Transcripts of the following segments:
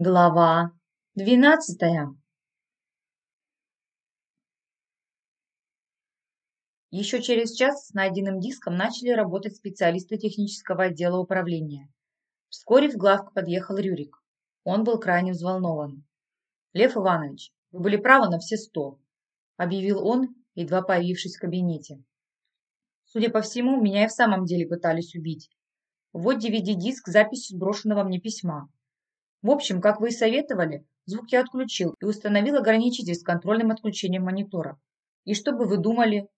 Глава двенадцатая Еще через час с найденным диском начали работать специалисты технического отдела управления. Вскоре в главк подъехал Рюрик. Он был крайне взволнован. «Лев Иванович, вы были правы на все сто», – объявил он, едва появившись в кабинете. «Судя по всему, меня и в самом деле пытались убить. Вот DVD-диск с записью сброшенного мне письма. В общем, как вы и советовали, звук я отключил и установил ограничитель с контрольным отключением монитора. И что бы вы думали?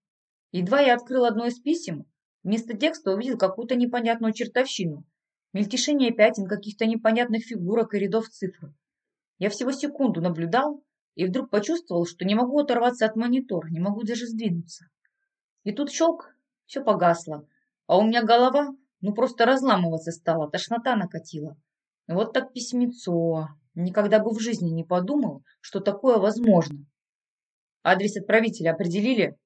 Едва я открыл одно из писем, вместо текста увидел какую-то непонятную чертовщину. Мельтешение пятен, каких-то непонятных фигурок и рядов цифр. Я всего секунду наблюдал и вдруг почувствовал, что не могу оторваться от монитора, не могу даже сдвинуться. И тут щелк, все погасло, а у меня голова ну просто разламываться стала, тошнота накатила. Вот так письмецо. Никогда бы в жизни не подумал, что такое возможно. Адрес отправителя определили?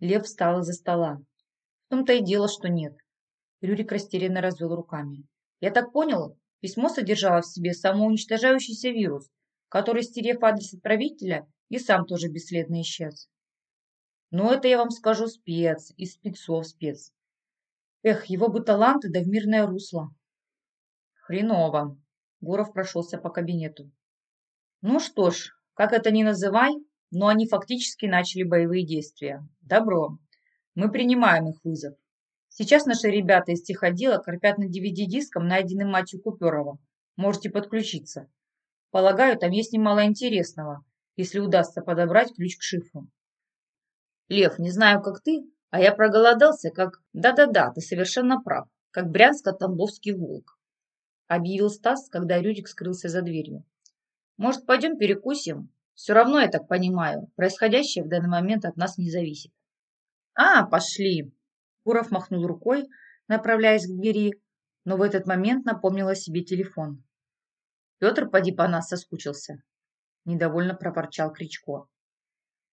Лев встал из-за стола. В том-то и дело, что нет. Рюрик растерянно развел руками. Я так понял, письмо содержало в себе самоуничтожающийся вирус, который, стерев адрес отправителя, и сам тоже бесследно исчез. Но это я вам скажу спец, из спецов спец. Эх, его бы таланты да в мирное русло. Хреново. Гуров прошелся по кабинету. Ну что ж, как это ни называй, но они фактически начали боевые действия. Добро. Мы принимаем их вызов. Сейчас наши ребята из техотдела корпят над DVD-диском, найденным матью Куперова. Можете подключиться. Полагаю, там есть немало интересного, если удастся подобрать ключ к шифру. Лев, не знаю, как ты, а я проголодался, как... Да-да-да, ты совершенно прав, как брянско-тамбовский волк объявил Стас, когда Рюрик скрылся за дверью. «Может, пойдем перекусим? Все равно, я так понимаю, происходящее в данный момент от нас не зависит». «А, пошли!» Гуров махнул рукой, направляясь к двери, но в этот момент напомнил о себе телефон. «Петр, поди по нас, соскучился!» Недовольно проворчал Кричко.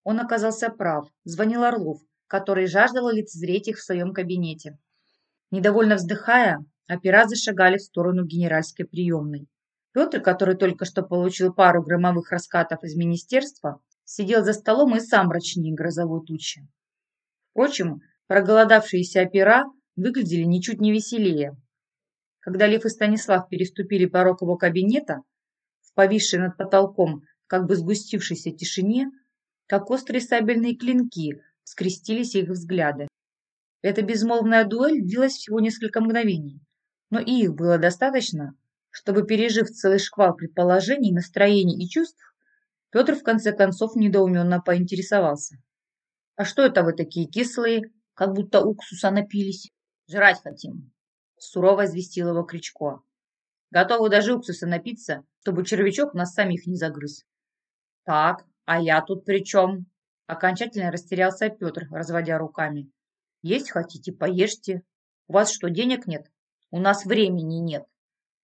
Он оказался прав. Звонил Орлов, который жаждал лицезреть их в своем кабинете. Недовольно вздыхая, Опера зашагали в сторону генеральской приемной. Петр, который только что получил пару громовых раскатов из министерства, сидел за столом и сам мрачнее грозовой тучи. Впрочем, проголодавшиеся опера выглядели ничуть не веселее. Когда Лев и Станислав переступили порог его кабинета, в повисшей над потолком, как бы сгустившейся тишине, как острые сабельные клинки скрестились их взгляды. Эта безмолвная дуэль длилась всего несколько мгновений но и их было достаточно, чтобы, пережив целый шквал предположений, настроений и чувств, Петр в конце концов недоуменно поинтересовался. «А что это вы такие кислые, как будто уксуса напились? Жрать хотим!» Сурово известил его Кричко. «Готовы даже уксуса напиться, чтобы червячок нас самих не загрыз». «Так, а я тут при чем?» Окончательно растерялся Петр, разводя руками. «Есть хотите, поешьте. У вас что, денег нет?» У нас времени нет.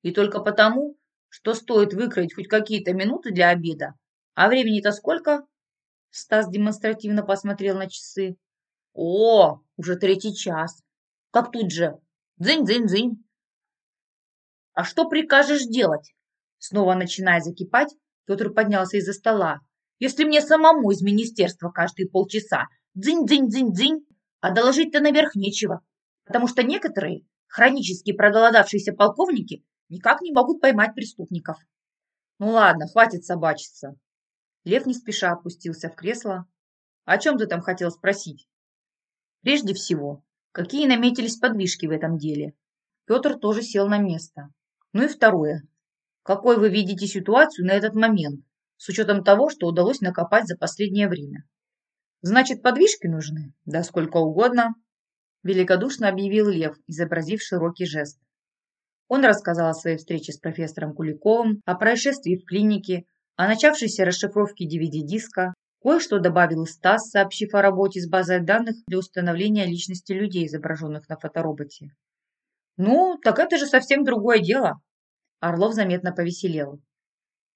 И только потому, что стоит выкроить хоть какие-то минуты для обеда. А времени-то сколько? Стас демонстративно посмотрел на часы. О, уже третий час. Как тут же. Дзынь-дзынь-дзынь. А что прикажешь делать? Снова начиная закипать, Петр поднялся из-за стола. Если мне самому из министерства каждые полчаса дзынь-дзынь-дзынь-дзынь, а доложить-то наверх нечего. Потому что некоторые Хронически проголодавшиеся полковники никак не могут поймать преступников. Ну ладно, хватит собачиться. Лев не спеша опустился в кресло. О чем ты там хотел спросить? Прежде всего, какие наметились подвижки в этом деле? Петр тоже сел на место. Ну и второе. Какой вы видите ситуацию на этот момент, с учетом того, что удалось накопать за последнее время? Значит, подвижки нужны? Да сколько угодно великодушно объявил Лев, изобразив широкий жест. Он рассказал о своей встрече с профессором Куликовым, о происшествии в клинике, о начавшейся расшифровке DVD-диска, кое-что добавил Стас, сообщив о работе с базой данных для установления личности людей, изображенных на фотороботе. «Ну, так это же совсем другое дело!» Орлов заметно повеселел.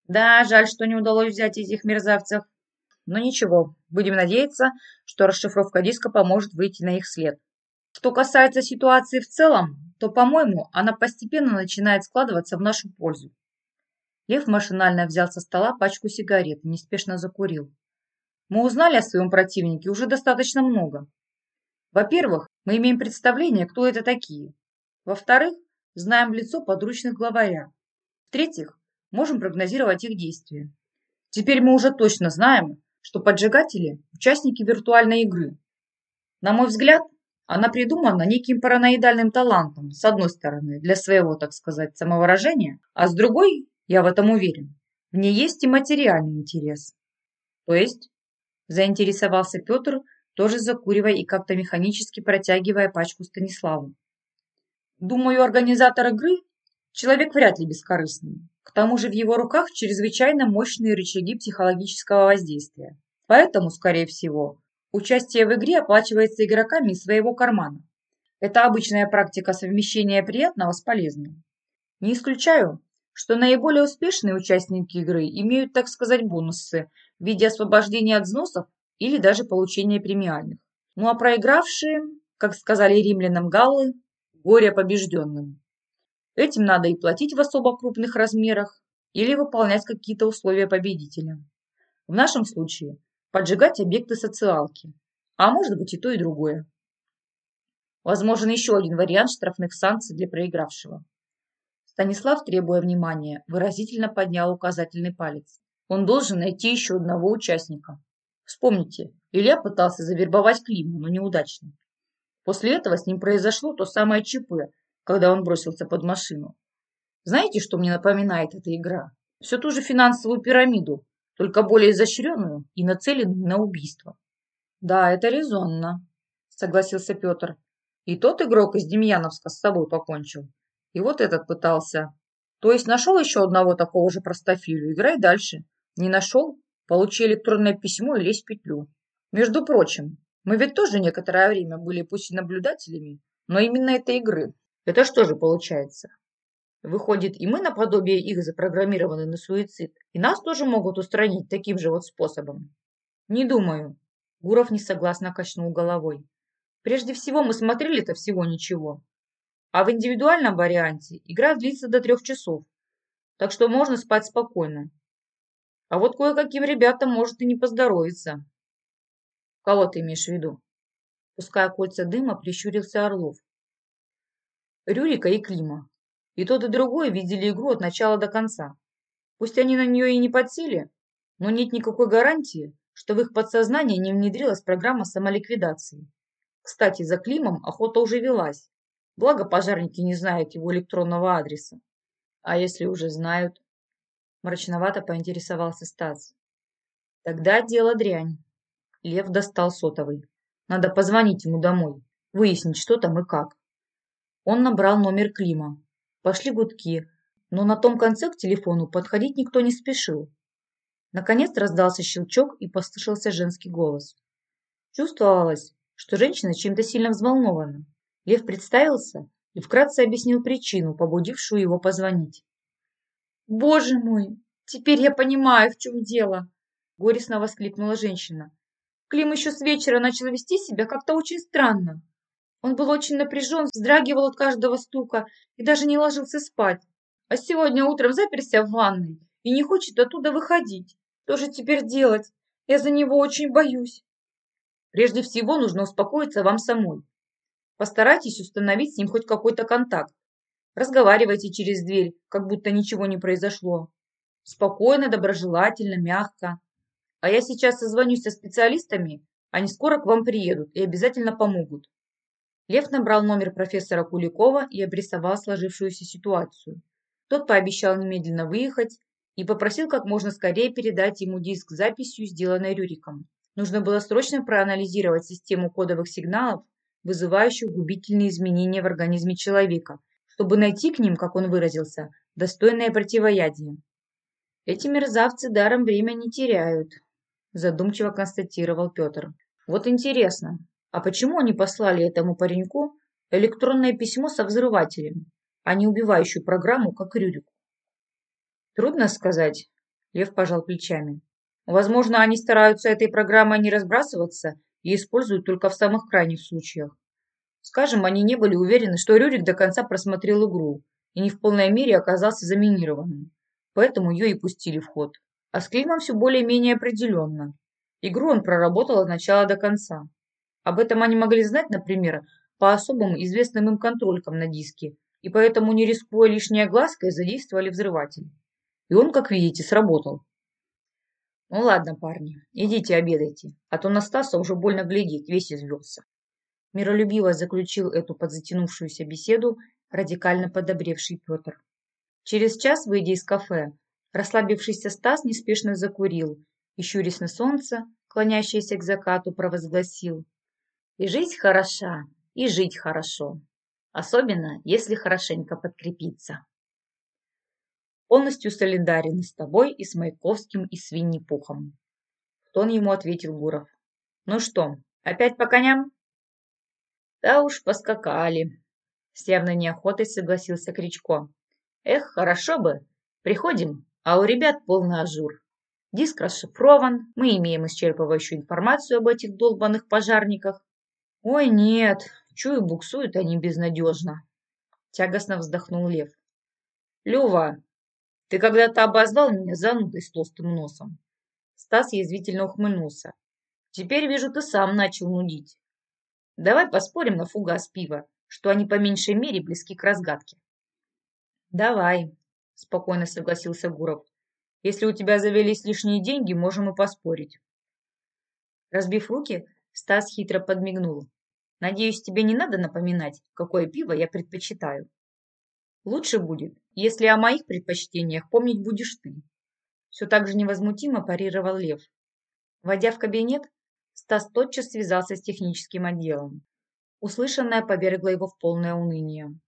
«Да, жаль, что не удалось взять этих мерзавцев. Но ничего, будем надеяться, что расшифровка диска поможет выйти на их след. Что касается ситуации в целом, то, по-моему, она постепенно начинает складываться в нашу пользу. Лев машинально взял со стола пачку сигарет и неспешно закурил. Мы узнали о своем противнике уже достаточно много. Во-первых, мы имеем представление, кто это такие. Во-вторых, знаем лицо подручных главаря. В-третьих, можем прогнозировать их действия. Теперь мы уже точно знаем, что поджигатели – участники виртуальной игры. На мой взгляд, она придумана неким параноидальным талантом, с одной стороны, для своего, так сказать, самовыражения, а с другой, я в этом уверен, в ней есть и материальный интерес. То есть, заинтересовался Петр, тоже закуривая и как-то механически протягивая пачку Станиславу. Думаю, организатор игры – человек вряд ли бескорыстный. К тому же в его руках чрезвычайно мощные рычаги психологического воздействия. Поэтому, скорее всего, участие в игре оплачивается игроками из своего кармана. Это обычная практика совмещения приятного с полезным. Не исключаю, что наиболее успешные участники игры имеют, так сказать, бонусы в виде освобождения от взносов или даже получения премиальных. Ну а проигравшие, как сказали римлянам галлы, горе побежденным. Этим надо и платить в особо крупных размерах, или выполнять какие-то условия победителя. В нашем случае поджигать объекты социалки, а может быть и то, и другое. Возможен еще один вариант штрафных санкций для проигравшего. Станислав, требуя внимания, выразительно поднял указательный палец. Он должен найти еще одного участника. Вспомните, Илья пытался завербовать Климу, но неудачно. После этого с ним произошло то самое ЧП, когда он бросился под машину. Знаете, что мне напоминает эта игра? Все ту же финансовую пирамиду, только более изощренную и нацеленную на убийство. Да, это резонно, согласился Петр. И тот игрок из Демьяновска с собой покончил. И вот этот пытался. То есть нашел еще одного такого же простофилю, играй дальше. Не нашел? Получи электронное письмо и лезь в петлю. Между прочим, мы ведь тоже некоторое время были пусть и наблюдателями, но именно этой игры. Это что же получается? Выходит, и мы наподобие их запрограммированы на суицид, и нас тоже могут устранить таким же вот способом. Не думаю. Гуров несогласно качнул головой. Прежде всего, мы смотрели-то всего ничего. А в индивидуальном варианте игра длится до трех часов, так что можно спать спокойно. А вот кое-каким ребятам может и не поздоровиться. Кого ты имеешь в виду? Пуская кольца дыма, прищурился Орлов. Рюрика и Клима. И тот, и другой видели игру от начала до конца. Пусть они на нее и не подсели, но нет никакой гарантии, что в их подсознание не внедрилась программа самоликвидации. Кстати, за Климом охота уже велась. Благо пожарники не знают его электронного адреса. А если уже знают? Мрачновато поинтересовался Стас. Тогда дело дрянь. Лев достал сотовый. Надо позвонить ему домой, выяснить, что там и как. Он набрал номер Клима. Пошли гудки, но на том конце к телефону подходить никто не спешил. Наконец раздался щелчок и послышался женский голос. Чувствовалось, что женщина чем-то сильно взволнована. Лев представился и вкратце объяснил причину, побудившую его позвонить. «Боже мой, теперь я понимаю, в чем дело!» Горестно воскликнула женщина. Клим еще с вечера начал вести себя как-то очень странно. Он был очень напряжен, вздрагивал от каждого стука и даже не ложился спать. А сегодня утром заперся в ванной и не хочет оттуда выходить. Что же теперь делать? Я за него очень боюсь. Прежде всего нужно успокоиться вам самой. Постарайтесь установить с ним хоть какой-то контакт. Разговаривайте через дверь, как будто ничего не произошло. Спокойно, доброжелательно, мягко. А я сейчас созвонюсь со специалистами, они скоро к вам приедут и обязательно помогут. Лев набрал номер профессора Куликова и обрисовал сложившуюся ситуацию. Тот пообещал немедленно выехать и попросил как можно скорее передать ему диск с записью, сделанной Рюриком. Нужно было срочно проанализировать систему кодовых сигналов, вызывающих губительные изменения в организме человека, чтобы найти к ним, как он выразился, достойное противоядие. Эти мерзавцы даром время не теряют, задумчиво констатировал Петр. Вот интересно, а почему они послали этому пареньку электронное письмо со взрывателем, а не убивающую программу, как Рюрику? Трудно сказать, Лев пожал плечами. Возможно, они стараются этой программой не разбрасываться и используют только в самых крайних случаях. Скажем, они не были уверены, что Рюрик до конца просмотрел игру и не в полной мере оказался заминированным. поэтому ее и пустили в ход. А с Климом все более-менее определенно. Игру он проработал от начала до конца. Об этом они могли знать, например, по особым известным им контролькам на диске, и поэтому, не рискуя лишней оглаской, задействовали взрыватель. И он, как видите, сработал. Ну ладно, парни, идите обедайте, а то на Стаса уже больно глядеть, весь извелся. Миролюбиво заключил эту подзатянувшуюся беседу радикально подобревший Петр. Через час, выйдя из кафе, расслабившийся Стас неспешно закурил и, щурясь на солнце, клонящееся к закату, провозгласил. И жить хороша, и жить хорошо. Особенно, если хорошенько подкрепиться. Полностью солидарен с тобой и с Маяковским и с Винни-Пухом. Тон ему ответил Гуров. Ну что, опять по коням? Да уж, поскакали. С явной неохотой согласился Крячко. Эх, хорошо бы. Приходим, а у ребят полный ажур. Диск расшифрован, мы имеем исчерпывающую информацию об этих долбанных пожарниках. Ой, нет, чую, буксуют они безнадежно. Тягостно вздохнул Лев. Лёва, ты когда-то обозвал меня занудой с толстым носом. Стас язвительно ухмыльнулся. Теперь вижу, ты сам начал нудить. Давай поспорим на фугас пива, что они по меньшей мере близки к разгадке. Давай, спокойно согласился Гуров. Если у тебя завелись лишние деньги, можем и поспорить. Разбив руки, Стас хитро подмигнул. Надеюсь, тебе не надо напоминать, какое пиво я предпочитаю. Лучше будет, если о моих предпочтениях помнить будешь ты. Все так же невозмутимо парировал Лев. Войдя в кабинет, Стас тотчас связался с техническим отделом. Услышанное повергло его в полное уныние.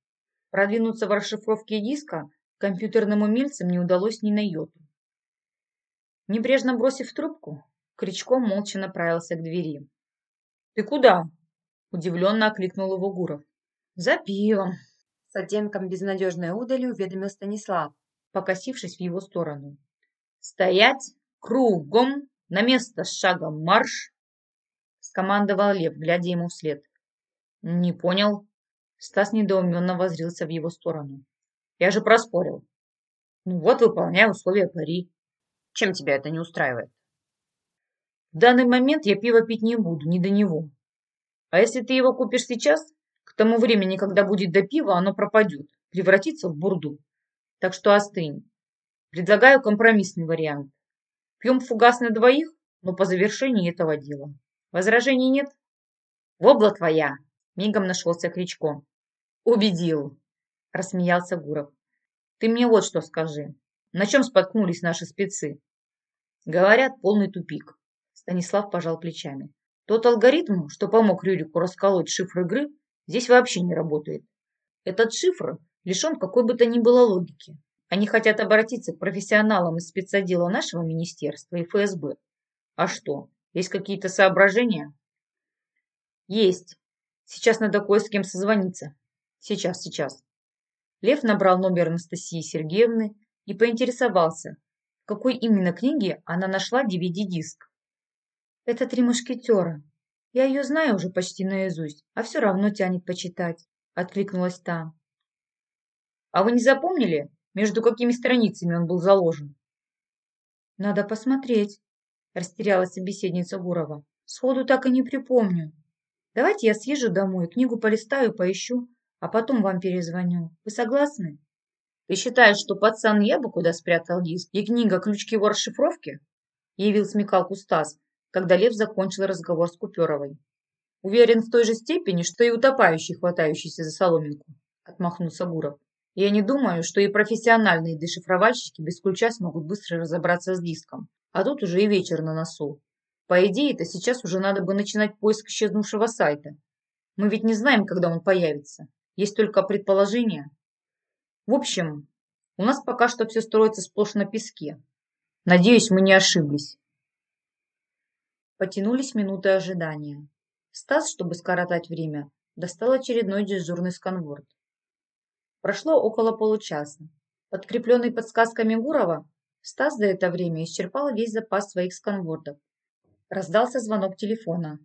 Продвинуться в расшифровке диска компьютерным умельцам не удалось ни на йоту. Небрежно бросив трубку, Кричко молча направился к двери. «Ты куда?» – удивленно окликнул его Гуров. «За пивом», – с оттенком безнадежной удали уведомил Станислав, покосившись в его сторону. «Стоять! Кругом! На место с шагом марш!» – скомандовал Лев, глядя ему вслед. «Не понял». Стас недоуменно возрился в его сторону. «Я же проспорил». «Ну вот, выполняю условия пари. Чем тебя это не устраивает?» «В данный момент я пиво пить не буду, не до него. А если ты его купишь сейчас, к тому времени, когда будет до пива, оно пропадет, превратится в бурду. Так что остынь. Предлагаю компромиссный вариант. Пьем фугас на двоих, но по завершении этого дела. Возражений нет? Вобла твоя! Мигом нашелся Кричко. Убедил, рассмеялся Гуров. Ты мне вот что скажи. На чем споткнулись наши спецы? Говорят, полный тупик. Станислав пожал плечами. Тот алгоритм, что помог Рюрику расколоть шифр игры, здесь вообще не работает. Этот шифр лишен какой бы то ни было логики. Они хотят обратиться к профессионалам из спецотдела нашего министерства и ФСБ. А что, есть какие-то соображения? Есть. Сейчас надо кое с кем созвониться. Сейчас, сейчас. Лев набрал номер Анастасии Сергеевны и поинтересовался, в какой именно книге она нашла DVD-диск. Это «Три мушкетера». Я ее знаю уже почти наизусть, а все равно тянет почитать, откликнулась та. А вы не запомнили, между какими страницами он был заложен? Надо посмотреть, растерялась собеседница Гурова. Сходу так и не припомню. Давайте я съезжу домой, книгу полистаю, поищу, а потом вам перезвоню. Вы согласны? Ты считаешь, что пацан я бы куда спрятал диск и книга ключ к его расшифровке? Явил смекалку Стас, когда Лев закончил разговор с Куперовой. Уверен в той же степени, что и утопающий, хватающийся за соломинку, отмахнулся Гуров. Я не думаю, что и профессиональные дешифровальщики без ключа смогут быстро разобраться с диском. А тут уже и вечер на носу. По идее-то сейчас уже надо бы начинать поиск исчезнувшего сайта. Мы ведь не знаем, когда он появится. Есть только предположения. В общем, у нас пока что все строится сплошь на песке. Надеюсь, мы не ошиблись. Потянулись минуты ожидания. Стас, чтобы скоротать время, достал очередной дежурный сканворд. Прошло около получаса. Подкрепленный подсказками Гурова, Стас за это время исчерпал весь запас своих сканвордов Раздался звонок телефона.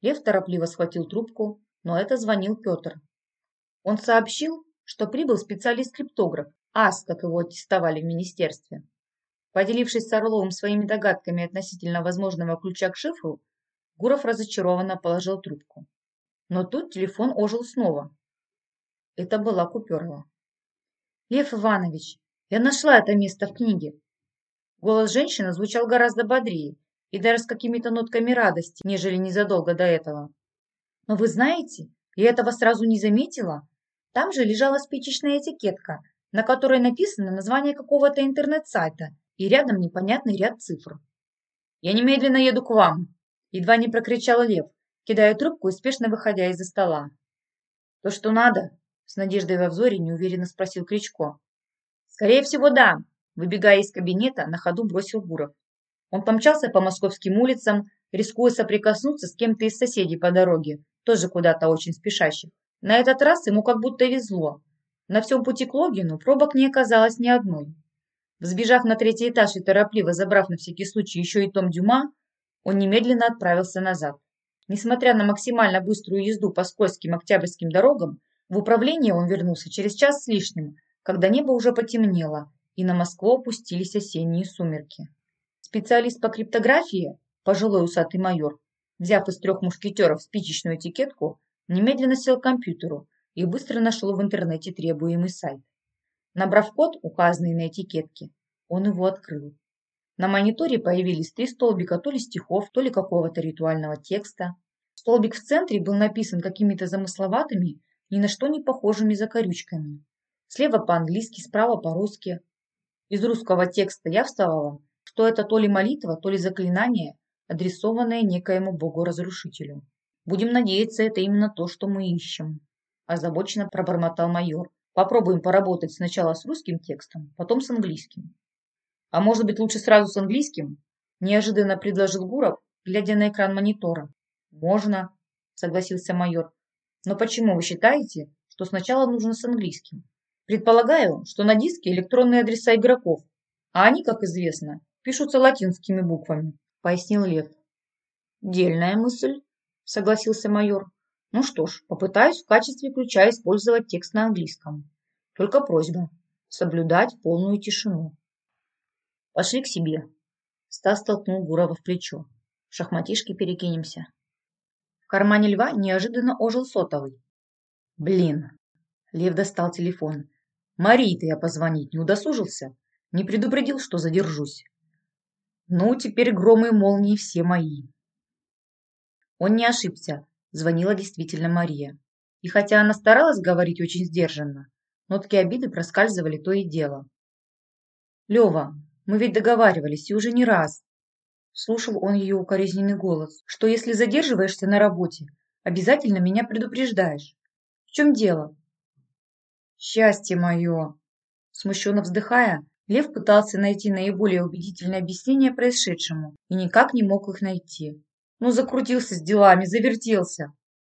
Лев торопливо схватил трубку, но это звонил Петр. Он сообщил, что прибыл специалист-криптограф Ас, как его аттестовали в министерстве. Поделившись с Орловым своими догадками относительно возможного ключа к шифру, Гуров разочарованно положил трубку. Но тут телефон ожил снова. Это была Куперова. «Лев Иванович, я нашла это место в книге». Голос женщины звучал гораздо бодрее и даже с какими-то нотками радости, нежели незадолго до этого. «Но вы знаете, я этого сразу не заметила. Там же лежала спичечная этикетка, на которой написано название какого-то интернет-сайта и рядом непонятный ряд цифр. «Я немедленно еду к вам!» Едва не прокричал Лев, кидая трубку и спешно выходя из-за стола. «То, что надо?» С надеждой во взоре неуверенно спросил Кричко. «Скорее всего, да!» Выбегая из кабинета, на ходу бросил Гуров. Он помчался по московским улицам, рискуя соприкоснуться с кем-то из соседей по дороге, тоже куда-то очень спешащих. На этот раз ему как будто везло. На всем пути к Логину пробок не оказалось ни одной. Взбежав на третий этаж и торопливо забрав на всякий случай еще и том Дюма, он немедленно отправился назад. Несмотря на максимально быструю езду по скользким октябрьским дорогам, в управление он вернулся через час с лишним, когда небо уже потемнело, и на Москву опустились осенние сумерки. Специалист по криптографии, пожилой усатый майор, взяв из трех мушкетеров спичечную этикетку, немедленно сел к компьютеру и быстро нашел в интернете требуемый сайт. Набрав код, указанный на этикетке, он его открыл. На мониторе появились три столбика то ли стихов, то ли какого-то ритуального текста. Столбик в центре был написан какими-то замысловатыми, ни на что не похожими закорючками. Слева по-английски, справа по-русски. Из русского текста я вставала, что это то ли молитва, то ли заклинание, адресованное некоему богу-разрушителю. Будем надеяться, это именно то, что мы ищем. Озабоченно пробормотал майор. Попробуем поработать сначала с русским текстом, потом с английским. А может быть лучше сразу с английским? Неожиданно предложил Гуров, глядя на экран монитора. Можно, согласился майор. Но почему вы считаете, что сначала нужно с английским? Предполагаю, что на диске электронные адреса игроков, а они, как известно, пишутся латинскими буквами, пояснил Лев. Дельная мысль, согласился майор. Ну что ж, попытаюсь в качестве ключа использовать текст на английском. Только просьба – соблюдать полную тишину. Пошли к себе. Стас толкнул Гурова в плечо. В шахматишки перекинемся. В кармане льва неожиданно ожил сотовый. Блин. Лев достал телефон. Марии-то я позвонить не удосужился. Не предупредил, что задержусь. Ну, теперь громы и молнии все мои. Он не ошибся. Звонила действительно Мария. И хотя она старалась говорить очень сдержанно, нотки обиды проскальзывали то и дело. «Лева, мы ведь договаривались, и уже не раз». Слушал он ее укоризненный голос, что если задерживаешься на работе, обязательно меня предупреждаешь. В чем дело? Счастье мое! Смущенно вздыхая, Лев пытался найти наиболее убедительное объяснение происшедшему и никак не мог их найти. Ну, закрутился с делами, завертелся.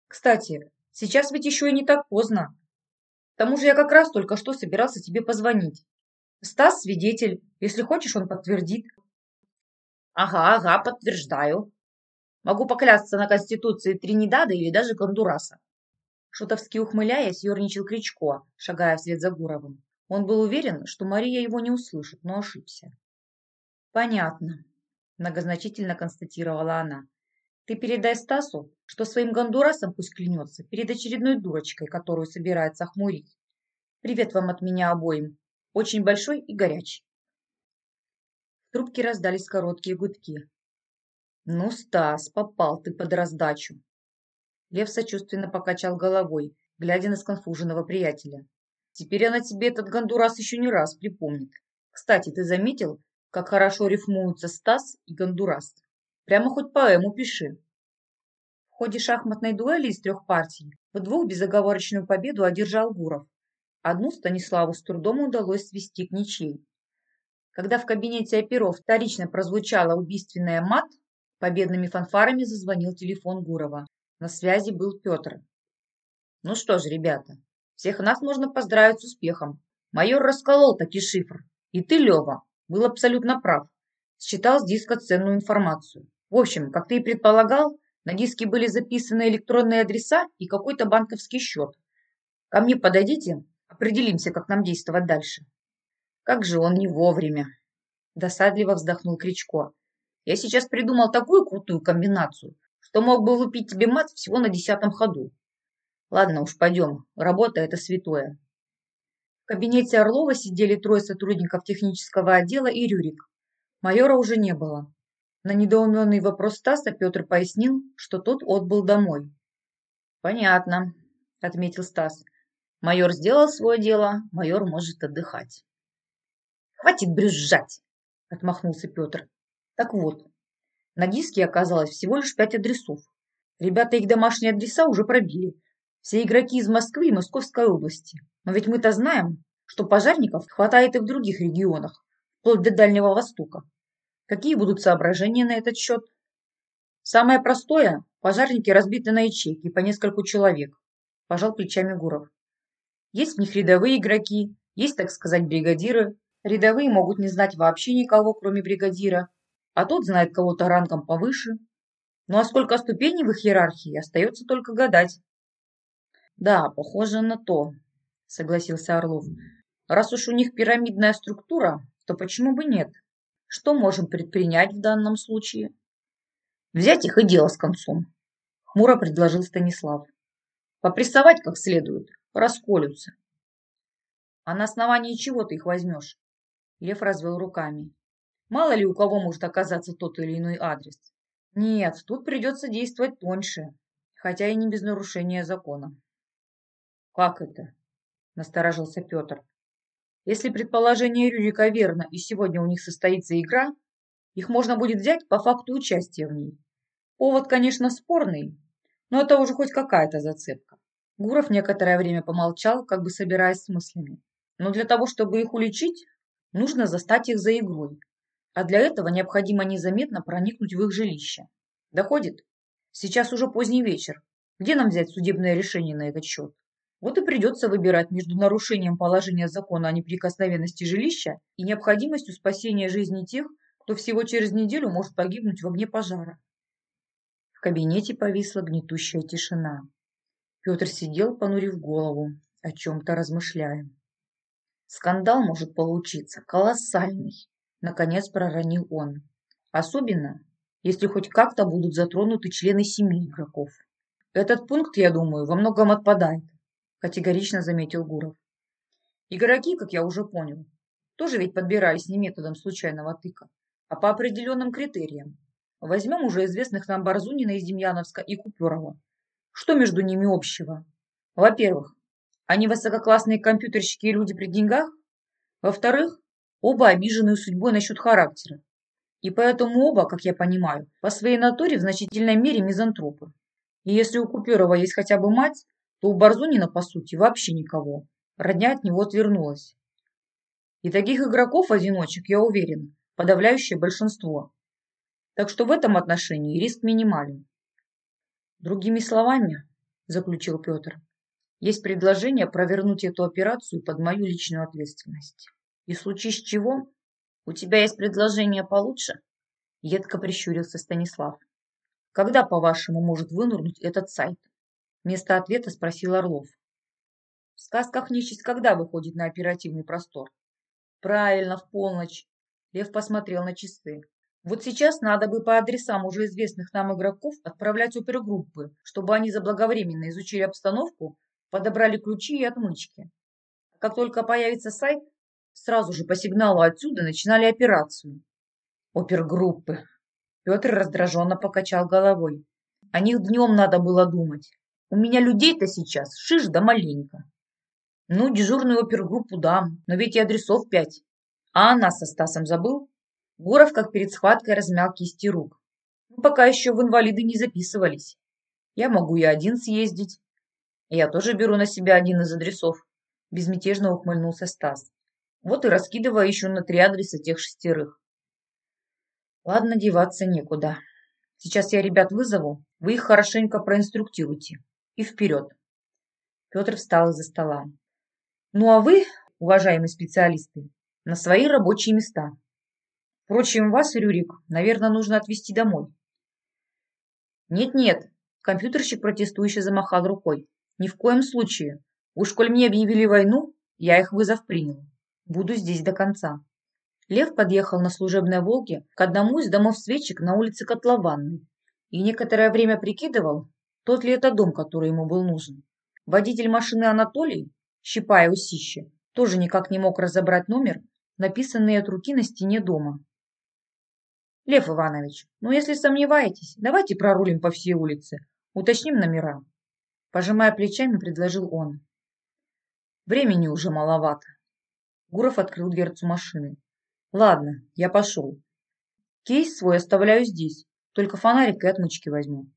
Кстати, сейчас ведь еще и не так поздно. К тому же я как раз только что собирался тебе позвонить. Стас свидетель. Если хочешь, он подтвердит. Ага, ага, подтверждаю. Могу поклясться на Конституции Тринидада или даже Гондураса. Шутовски ухмыляясь, ерничал Кричко, шагая вслед за Гуровым. Он был уверен, что Мария его не услышит, но ошибся. «Понятно», – многозначительно констатировала она. Ты передай Стасу, что своим гондурасом пусть клянется перед очередной дурочкой, которую собирается охмурить. Привет вам от меня обоим. Очень большой и горячий. В трубке раздались короткие гудки. Ну, Стас, попал ты под раздачу. Лев сочувственно покачал головой, глядя на сконфуженного приятеля. Теперь она тебе этот гондурас еще не раз припомнит. Кстати, ты заметил, как хорошо рифмуются Стас и гондурас? Прямо хоть поэму пиши. В ходе шахматной дуэли из трех партий в двух безоговорочную победу одержал Гуров. Одну Станиславу с трудом удалось свести к ничьей. Когда в кабинете оперов вторично прозвучала убийственная мат, победными фанфарами зазвонил телефон Гурова. На связи был Петр. Ну что ж, ребята, всех нас можно поздравить с успехом. Майор расколол таки шифр. И ты, Лева, был абсолютно прав. Считал с диска ценную информацию. В общем, как ты и предполагал, на диске были записаны электронные адреса и какой-то банковский счет. Ко мне подойдите, определимся, как нам действовать дальше. Как же он не вовремя. Досадливо вздохнул Кричко. Я сейчас придумал такую крутую комбинацию, что мог бы лупить тебе мат всего на десятом ходу. Ладно уж, пойдем. Работа – это святое. В кабинете Орлова сидели трое сотрудников технического отдела и Рюрик. Майора уже не было. На недоуменный вопрос Стаса Петр пояснил, что тот отбыл домой. «Понятно», – отметил Стас. «Майор сделал свое дело, майор может отдыхать». «Хватит брюзжать!» – отмахнулся Петр. «Так вот, на диске оказалось всего лишь пять адресов. Ребята их домашние адреса уже пробили. Все игроки из Москвы и Московской области. Но ведь мы-то знаем, что пожарников хватает и в других регионах, вплоть до Дальнего Востока. Какие будут соображения на этот счет? Самое простое – пожарники разбиты на ячейки по нескольку человек, пожал плечами Гуров. Есть в них рядовые игроки, есть, так сказать, бригадиры. Рядовые могут не знать вообще никого, кроме бригадира, а тот знает кого-то рангом повыше. Ну а сколько ступеней в их иерархии, остается только гадать. Да, похоже на то, согласился Орлов. Раз уж у них пирамидная структура, то почему бы нет? Что можем предпринять в данном случае? Взять их и дело с концом. Хмуро предложил Станислав. Попрессовать как следует, расколются. А на основании чего ты их возьмешь? Лев развел руками. Мало ли у кого может оказаться тот или иной адрес. Нет, тут придется действовать тоньше, хотя и не без нарушения закона. Как это? Насторожился Петр. Если предположение Рюрика верно, и сегодня у них состоится игра, их можно будет взять по факту участия в ней. Повод, конечно, спорный, но это уже хоть какая-то зацепка. Гуров некоторое время помолчал, как бы собираясь с мыслями. Но для того, чтобы их уличить, нужно застать их за игрой. А для этого необходимо незаметно проникнуть в их жилище. Доходит? Сейчас уже поздний вечер. Где нам взять судебное решение на этот счет? Вот и придется выбирать между нарушением положения закона о неприкосновенности жилища и необходимостью спасения жизни тех, кто всего через неделю может погибнуть в огне пожара. В кабинете повисла гнетущая тишина. Петр сидел, понурив голову, о чем-то размышляя. Скандал может получиться колоссальный, наконец проронил он. Особенно, если хоть как-то будут затронуты члены семьи игроков. Этот пункт, я думаю, во многом отпадает категорично заметил Гуров. Игроки, как я уже понял, тоже ведь подбирались не методом случайного тыка, а по определенным критериям. Возьмем уже известных нам Барзунина из Демьяновска и Куперова. Что между ними общего? Во-первых, они высококлассные компьютерщики и люди при деньгах. Во-вторых, оба обижены судьбой насчет характера. И поэтому оба, как я понимаю, по своей натуре в значительной мере мизантропы. И если у Куперова есть хотя бы мать, то у Барзунина, по сути, вообще никого. Родня от него отвернулась. И таких игроков-одиночек, я уверен, подавляющее большинство. Так что в этом отношении риск минимален. Другими словами, заключил Петр, есть предложение провернуть эту операцию под мою личную ответственность. И в случае с чего? У тебя есть предложение получше? Едко прищурился Станислав. Когда, по-вашему, может вынурнуть этот сайт? Вместо ответа спросил Орлов. В сказках нечисть когда выходит на оперативный простор? Правильно, в полночь. Лев посмотрел на часы. Вот сейчас надо бы по адресам уже известных нам игроков отправлять опергруппы, чтобы они заблаговременно изучили обстановку, подобрали ключи и отмычки. Как только появится сайт, сразу же по сигналу отсюда начинали операцию. Опергруппы. Петр раздраженно покачал головой. О них днем надо было думать. У меня людей-то сейчас шиш да маленько. Ну, дежурную опергруппу дам, но ведь и адресов пять. А она со Стасом забыл? Гуров, как перед схваткой, размял кисти рук. Мы пока еще в инвалиды не записывались. Я могу и один съездить. Я тоже беру на себя один из адресов. Безмятежно ухмыльнулся Стас. Вот и раскидываю еще на три адреса тех шестерых. Ладно, деваться некуда. Сейчас я ребят вызову, вы их хорошенько проинструктируйте и вперед. Петр встал из-за стола. Ну а вы, уважаемые специалисты, на свои рабочие места. Впрочем, вас, Рюрик, наверное, нужно отвезти домой. Нет-нет, компьютерщик протестующе замахал рукой. Ни в коем случае. Уж коль мне объявили войну, я их вызов принял. Буду здесь до конца. Лев подъехал на служебной «Волге» к одному из домов свечек на улице Котлованной и некоторое время прикидывал, тот ли это дом, который ему был нужен. Водитель машины Анатолий, щипая усище, тоже никак не мог разобрать номер, написанный от руки на стене дома. «Лев Иванович, ну если сомневаетесь, давайте прорулим по всей улице, уточним номера». Пожимая плечами, предложил он. Времени уже маловато. Гуров открыл дверцу машины. Ладно, я пошел. Кейс свой оставляю здесь, только фонарик и отмычки возьму.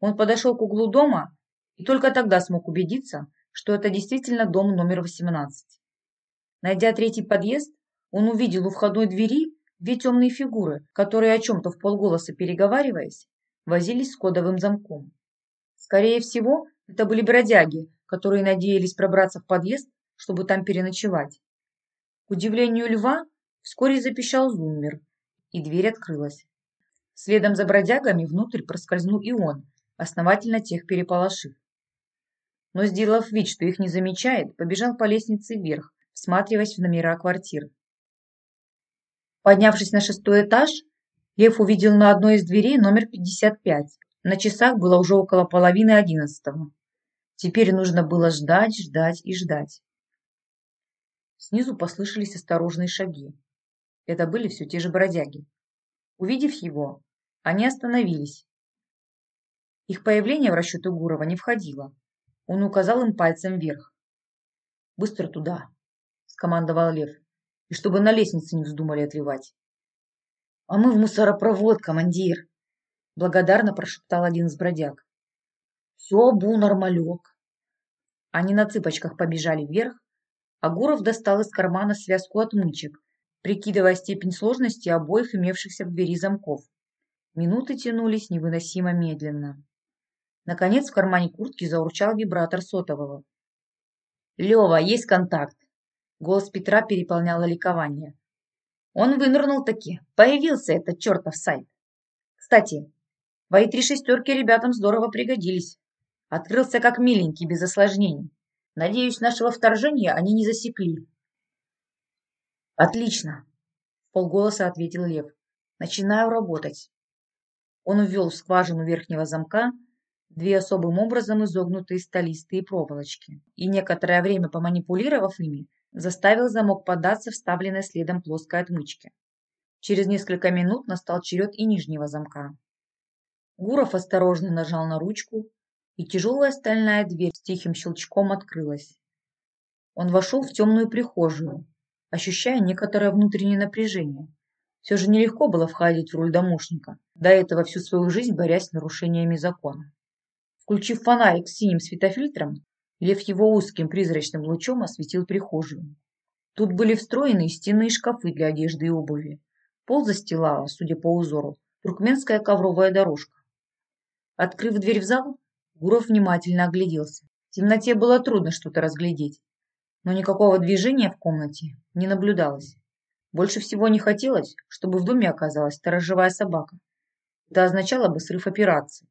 Он подошел к углу дома и только тогда смог убедиться, что это действительно дом номер 18. Найдя третий подъезд, он увидел у входной двери две темные фигуры, которые о чем-то в полголоса переговариваясь, возились с кодовым замком. Скорее всего, это были бродяги, которые надеялись пробраться в подъезд, чтобы там переночевать. К удивлению льва, вскоре запищал зуммер, и дверь открылась. Следом за бродягами внутрь проскользнул и он, основательно тех переполошив. Но, сделав вид, что их не замечает, побежал по лестнице вверх, всматриваясь в номера квартир. Поднявшись на шестой этаж, Лев увидел на одной из дверей номер 55. На часах было уже около половины одиннадцатого. Теперь нужно было ждать, ждать и ждать. Снизу послышались осторожные шаги. Это были все те же бродяги. Увидев его, они остановились. Их появление в расчеты Гурова не входило. Он указал им пальцем вверх. «Быстро туда!» – скомандовал Лев. «И чтобы на лестнице не вздумали отливать!» «А мы в мусоропровод, командир!» – благодарно прошептал один из бродяг. «Все, Бу, нормалек!» Они на цыпочках побежали вверх, Агуров достал из кармана связку отмычек, прикидывая степень сложности обоих имевшихся в двери замков. Минуты тянулись невыносимо медленно. Наконец в кармане куртки заурчал вибратор сотового. «Лева, есть контакт!» Голос Петра переполняло ликование. Он вынырнул таки. Появился этот чертов сайт. Кстати, твои три шестерки ребятам здорово пригодились. Открылся как миленький, без осложнений. Надеюсь, нашего вторжения они не засекли. Отлично, полголоса ответил Лев. Начинаю работать. Он ввел в скважину верхнего замка две особым образом изогнутые столистые проволочки и некоторое время поманипулировав ими, заставил замок податься вставленной следом плоской отмычке. Через несколько минут настал черед и нижнего замка. Гуров осторожно нажал на ручку, и тяжелая стальная дверь с тихим щелчком открылась. Он вошел в темную прихожую, ощущая некоторое внутреннее напряжение. Все же нелегко было входить в роль домушника, до этого всю свою жизнь борясь с нарушениями закона. Включив фонарик с синим светофильтром, Лев его узким призрачным лучом осветил прихожую. Тут были встроены стенные шкафы для одежды и обуви. Пол застилала, судя по узору, туркменская ковровая дорожка. Открыв дверь в зал, Гуров внимательно огляделся. В темноте было трудно что-то разглядеть, но никакого движения в комнате не наблюдалось. Больше всего не хотелось, чтобы в доме оказалась сторожевая собака. Это означало бы срыв операции.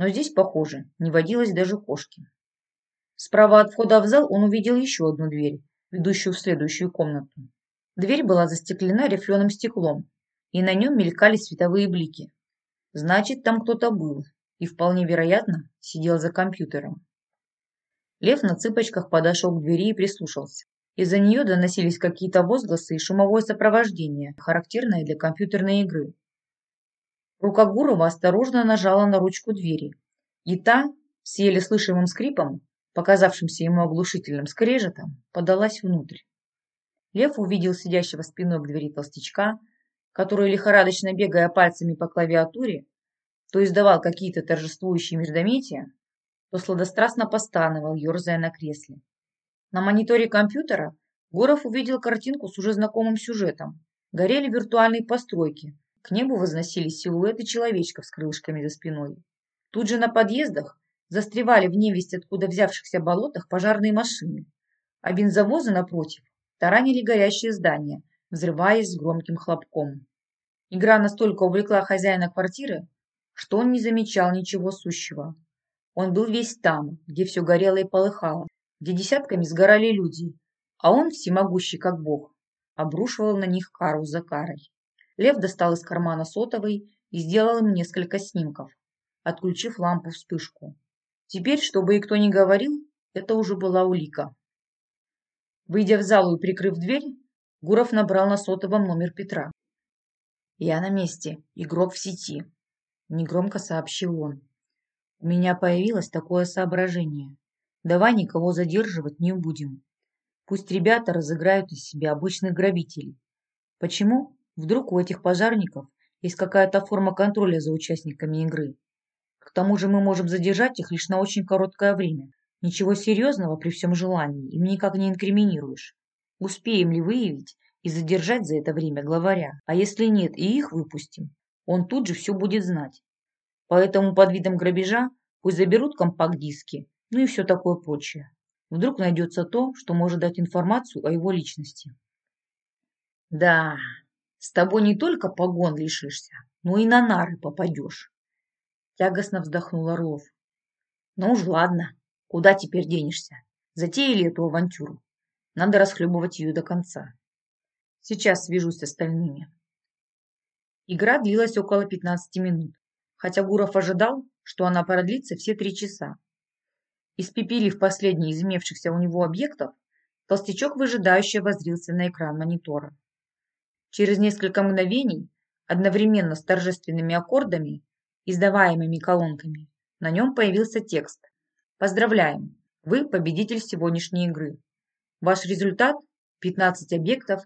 Но здесь, похоже, не водилось даже кошки. Справа от входа в зал он увидел еще одну дверь, ведущую в следующую комнату. Дверь была застеклена рифленым стеклом, и на нем мелькали световые блики. Значит, там кто-то был, и, вполне вероятно, сидел за компьютером. Лев на цыпочках подошел к двери и прислушался. Из-за нее доносились какие-то возгласы и шумовое сопровождение, характерное для компьютерной игры. Рука Гурова осторожно нажала на ручку двери, и та, с еле слышимым скрипом, показавшимся ему оглушительным скрежетом, подалась внутрь. Лев увидел сидящего спиной к двери толстячка, который, лихорадочно бегая пальцами по клавиатуре, то издавал какие-то торжествующие междометия, то сладострастно постановал, ерзая на кресле. На мониторе компьютера Горов увидел картинку с уже знакомым сюжетом. Горели виртуальные постройки, к небу возносились силуэты человечков с крылышками за спиной. Тут же на подъездах застревали в невесть откуда взявшихся болотах пожарные машины, а бензовозы, напротив, таранили горящие здания, взрываясь с громким хлопком. Игра настолько увлекла хозяина квартиры, что он не замечал ничего сущего. Он был весь там, где все горело и полыхало, где десятками сгорали люди, а он, всемогущий как бог, обрушивал на них кару за карой. Лев достал из кармана сотовый и сделал им несколько снимков, отключив лампу-вспышку. Теперь, чтобы и кто ни говорил, это уже была улика. Выйдя в залу и прикрыв дверь, Гуров набрал на сотовом номер Петра. «Я на месте. Игрок в сети», – негромко сообщил он. «У меня появилось такое соображение. Давай никого задерживать не будем. Пусть ребята разыграют из себя обычных грабителей. Почему? Вдруг у этих пожарников есть какая-то форма контроля за участниками игры. К тому же мы можем задержать их лишь на очень короткое время. Ничего серьезного при всем желании им никак не инкриминируешь. Успеем ли выявить и задержать за это время главаря? А если нет и их выпустим, он тут же все будет знать. Поэтому под видом грабежа пусть заберут компакт-диски, ну и все такое прочее. Вдруг найдется то, что может дать информацию о его личности. Да, с тобой не только погон лишишься, но и на нары попадешь. Тягостно вздохнул Орлов. Ну уж ладно, куда теперь денешься? Затеяли эту авантюру. Надо расхлебывать ее до конца. Сейчас свяжусь с остальными. Игра длилась около 15 минут, хотя Гуров ожидал, что она продлится все три часа. Испепелив последний из у него объектов, толстячок выжидающе воззрился на экран монитора. Через несколько мгновений, одновременно с торжественными аккордами, издаваемыми колонками, на нем появился текст. Поздравляем! Вы победитель сегодняшней игры. Ваш результат – 15 объектов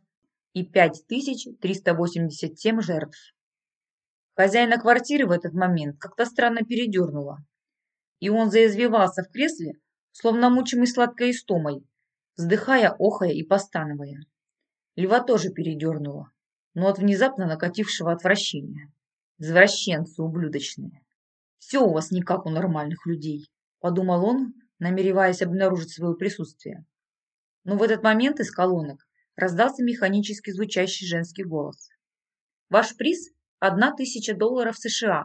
и 5387 жертв. Хозяина квартиры в этот момент как-то странно передернуло, и он заизвивался в кресле, словно мучимый сладкой истомой, вздыхая, охая и постановая. Льва тоже передернуло но от внезапно накатившего отвращения. Извращенцы ублюдочные. Все у вас не как у нормальных людей, подумал он, намереваясь обнаружить свое присутствие. Но в этот момент из колонок раздался механически звучащий женский голос. Ваш приз – одна тысяча долларов США.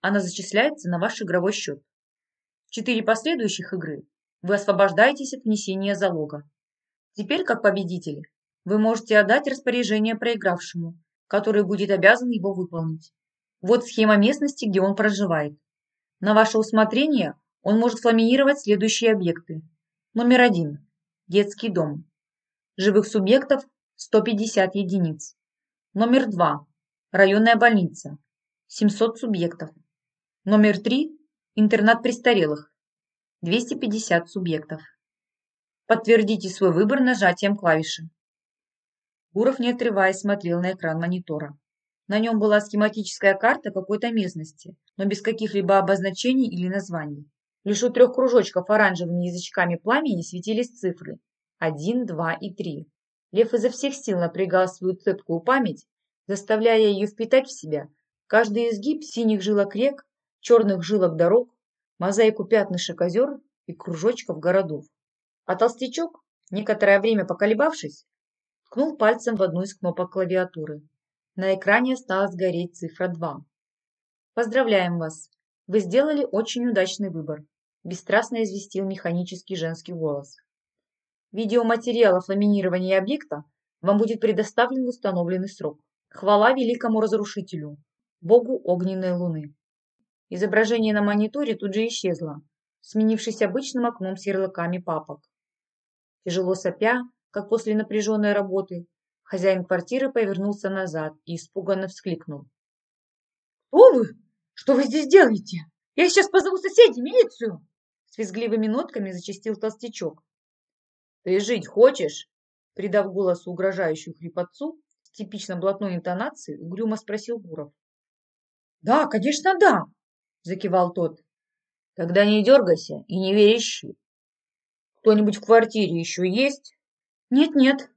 Она зачисляется на ваш игровой счет. В четыре последующих игры вы освобождаетесь от внесения залога. Теперь, как победители, вы можете отдать распоряжение проигравшему, который будет обязан его выполнить. Вот схема местности, где он проживает. На ваше усмотрение он может ламинировать следующие объекты. Номер один. Детский дом. Живых субъектов 150 единиц. Номер два. Районная больница. 700 субъектов. Номер три. Интернат престарелых. 250 субъектов. Подтвердите свой выбор нажатием клавиши. Гуров, не отрываясь, смотрел на экран монитора. На нем была схематическая карта какой-то местности, но без каких-либо обозначений или названий. Лишь у трех кружочков оранжевыми язычками пламени светились цифры 1, 2 и 3. Лев изо всех сил напрягал свою цепкую память, заставляя ее впитать в себя каждый изгиб синих жилок рек, черных жилок дорог, мозаику пятнышек озер и кружочков городов. А толстячок, некоторое время поколебавшись, ткнул пальцем в одну из кнопок клавиатуры. На экране осталась гореть цифра 2. Поздравляем вас! Вы сделали очень удачный выбор, бесстрастно известил механический женский голос. Видеоматериалов ламинирования объекта вам будет предоставлен в установленный срок. Хвала великому разрушителю, богу огненной луны. Изображение на мониторе тут же исчезло, сменившись обычным окном с ярлыками папок. Тяжело сопя, как после напряженной работы, хозяин квартиры повернулся назад и испуганно вскликнул. «Кто вы? Что вы здесь делаете? Я сейчас позову соседей, милицию!» С визгливыми нотками зачастил толстячок. «Ты жить хочешь?» Придав голосу угрожающую хрипотцу, с типично блатной интонацией, угрюмо спросил Гуров. «Да, конечно, да!» – закивал тот. «Тогда не дергайся и не верещи. Кто-нибудь в квартире еще есть?» «Нет-нет,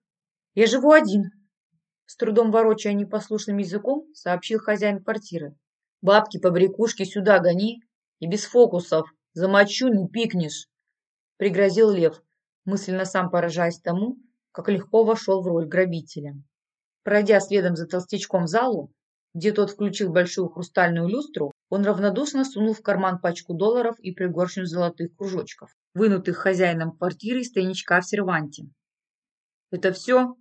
я живу один», — с трудом ворочая непослушным языком, сообщил хозяин квартиры. «Бабки, побрякушки сюда гони и без фокусов, замочу не пикнешь», — пригрозил Лев, мысленно сам поражаясь тому, как легко вошел в роль грабителя. Пройдя следом за толстячком в залу, где тот включил большую хрустальную люстру, он равнодушно сунул в карман пачку долларов и пригоршню золотых кружочков, вынутых хозяином квартиры из тайничка в серванте. Это все?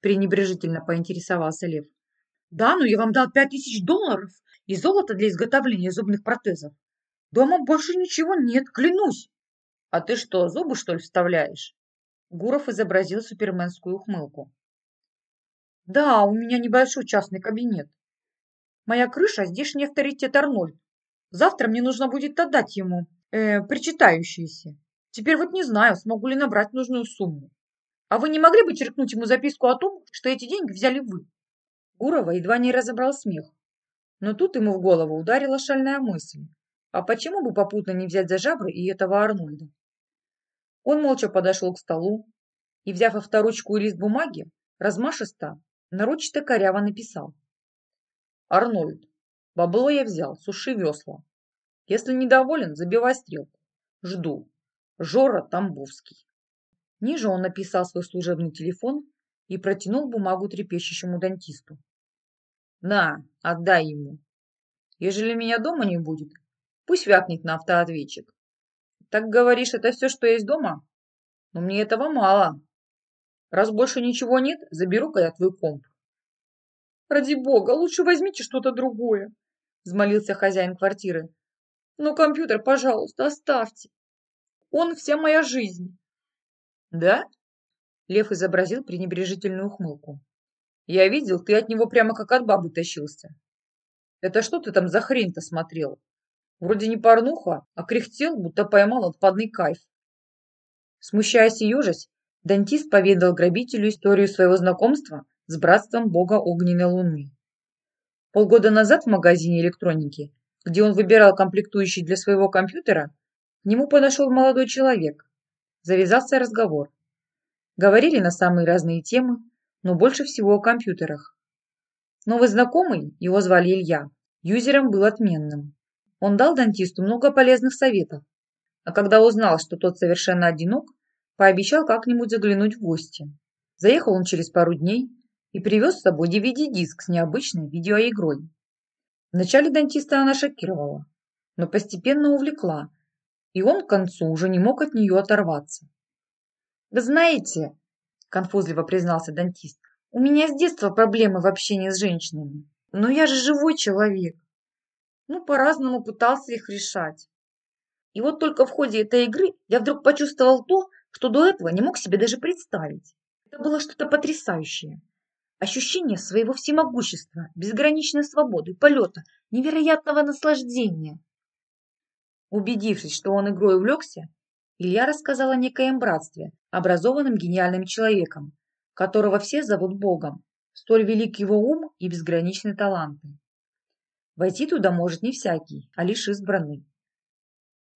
Пренебрежительно поинтересовался Лев. Да, но я вам дал пять тысяч долларов и золото для изготовления зубных протезов. Дома больше ничего нет, клянусь. А ты что, зубы что ли вставляешь? Гуров изобразил суперменскую ухмылку. Да, у меня небольшой частный кабинет. Моя крыша – здешний авторитет Арнольд. Завтра мне нужно будет отдать ему э, причитающиеся. Теперь вот не знаю, смогу ли набрать нужную сумму. А вы не могли бы черкнуть ему записку о том, что эти деньги взяли вы? Гурова едва не разобрал смех. Но тут ему в голову ударила шальная мысль. А почему бы попутно не взять за жабры и этого Арнольда? Он молча подошел к столу и, взяв авторучку и лист бумаги, размашисто, нарочито коряво написал. «Арнольд, бабло я взял, суши весла. Если недоволен, забивай стрелку. Жду. Жора Тамбовский». Ниже он написал свой служебный телефон и протянул бумагу трепещущему дантисту. «На, отдай ему. Ежели меня дома не будет, пусть вякнет на автоответчик. Так говоришь, это все, что есть дома? Но мне этого мало. Раз больше ничего нет, заберу-ка я твой комп. Ради бога, лучше возьмите что-то другое, взмолился хозяин квартиры. Но компьютер, пожалуйста, оставьте. Он вся моя жизнь. Да? Лев изобразил пренебрежительную ухмылку. Я видел, ты от него прямо как от бабы тащился. Это что ты там за хрень-то смотрел? Вроде не порнуха, а кряхтел, будто поймал отпадный кайф. Смущаясь и ежась, дантист поведал грабителю историю своего знакомства с братством бога огненной луны. Полгода назад в магазине электроники, где он выбирал комплектующие для своего компьютера, к нему подошел молодой человек. Завязался разговор. Говорили на самые разные темы, но больше всего о компьютерах. Новый знакомый, его звали Илья, юзером был отменным. Он дал дантисту много полезных советов, а когда узнал, что тот совершенно одинок, пообещал как-нибудь заглянуть в гости. Заехал он через пару дней и привез с собой DVD-диск с необычной видеоигрой. Вначале дантиста она шокировала, но постепенно увлекла, и он к концу уже не мог от нее оторваться. «Вы знаете», – конфузливо признался дантист, – «у меня с детства проблемы в общении с женщинами, но я же живой человек ну, по-разному пытался их решать. И вот только в ходе этой игры я вдруг почувствовал то, что до этого не мог себе даже представить. Это было что-то потрясающее. Ощущение своего всемогущества, безграничной свободы, полета, невероятного наслаждения. Убедившись, что он игрой увлекся, Илья рассказал о некоем братстве, образованном гениальным человеком, которого все зовут Богом, столь велик его ум и безграничные таланты. Войти туда может не всякий, а лишь избранный.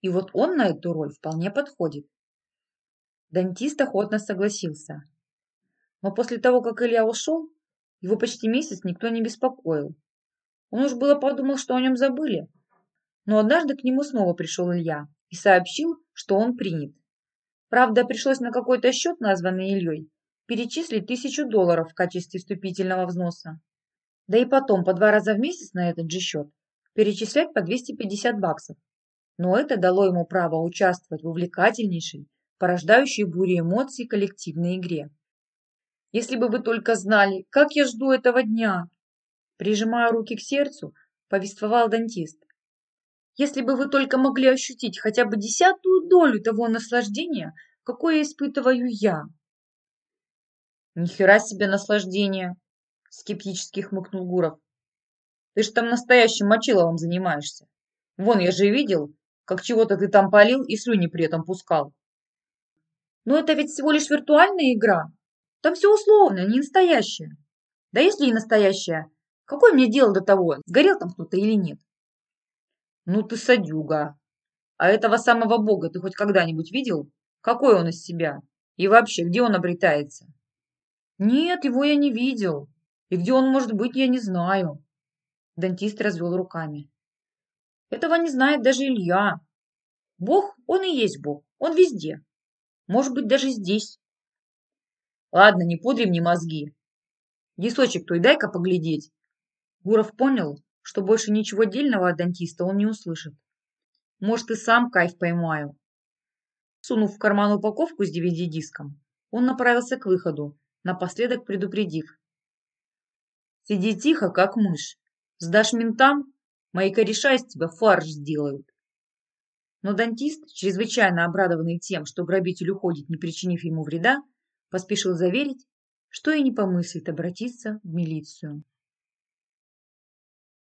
И вот он на эту роль вполне подходит. Дантист охотно согласился. Но после того, как Илья ушел, его почти месяц никто не беспокоил. Он уж было подумал, что о нем забыли. Но однажды к нему снова пришел Илья и сообщил, что он принят. Правда, пришлось на какой-то счет, названный Ильей, перечислить тысячу долларов в качестве вступительного взноса. Да и потом по два раза в месяц на этот же счет перечислять по 250 баксов. Но это дало ему право участвовать в увлекательнейшей, порождающей буре эмоций коллективной игре. Если бы вы только знали, как я жду этого дня!» Прижимая руки к сердцу, повествовал дантист. «Если бы вы только могли ощутить хотя бы десятую долю того наслаждения, какое испытываю я!» «Ни хера себе наслаждение!» скептически хмыкнул Гуров. Ты ж там настоящим мочиловым занимаешься. Вон, я же видел, как чего-то ты там полил и слюни при этом пускал. Но это ведь всего лишь виртуальная игра. Там все условно, не настоящее. Да если и настоящее, какое мне дело до того, сгорел там кто-то или нет? Ну ты садюга. А этого самого бога ты хоть когда-нибудь видел? Какой он из себя? И вообще, где он обретается? Нет, его я не видел. И где он может быть, я не знаю. Дантист развел руками. Этого не знает даже Илья. Бог, он и есть Бог. Он везде. Может быть, даже здесь. Ладно, не пудри мне мозги. Десочек твой дай-ка поглядеть. Гуров понял, что больше ничего дельного от дантиста он не услышит. Может, и сам кайф поймаю. Сунув в карман упаковку с DVD-диском, он направился к выходу, напоследок предупредив. «Сиди тихо, как мышь. Сдашь ментам, мои кореша из тебя фарш сделают». Но дантист, чрезвычайно обрадованный тем, что грабитель уходит, не причинив ему вреда, поспешил заверить, что и не помыслит обратиться в милицию.